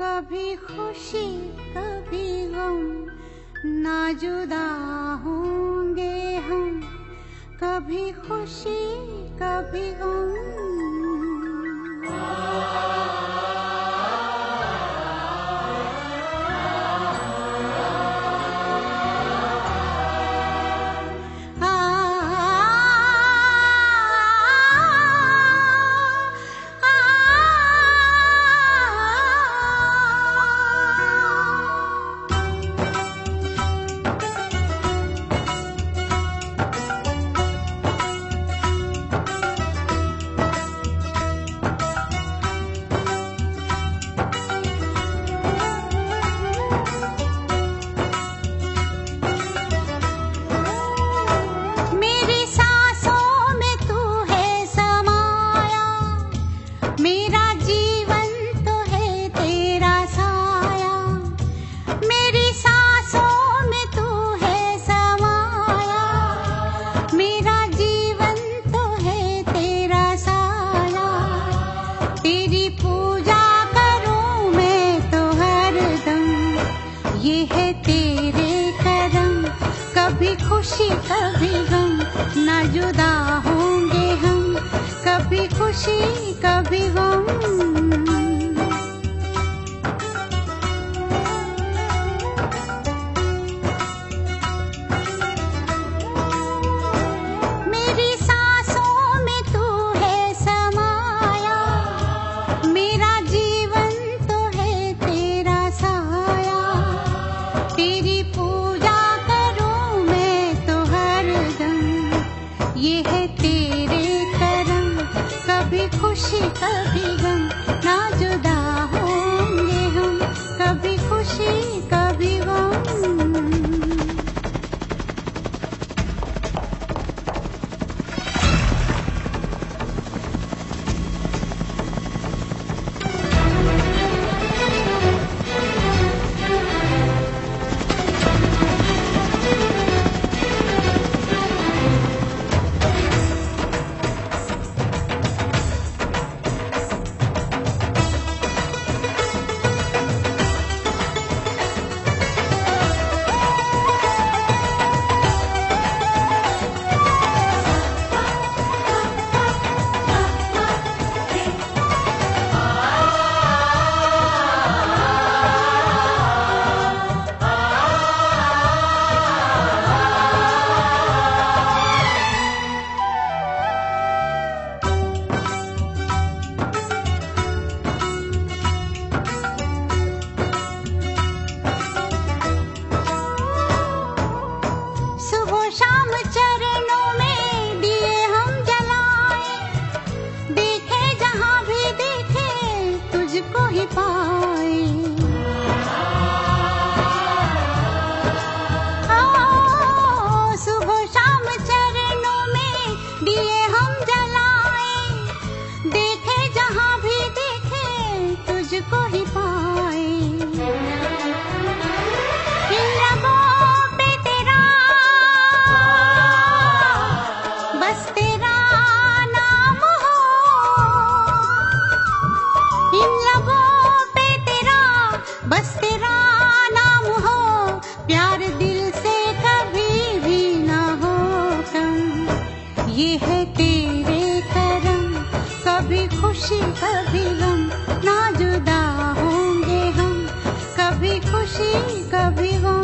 कभी खुशी कभी गम ना जुदा होंगे हम। कभी खुशी कभी गम। खुशी कभी गम ना जुदा होंगे हम। कभी खुशी कभी गम। खुशी कभी गम। खुशी कभी गम ना जुदा होंगे हम। कभी खुशी कभी गम।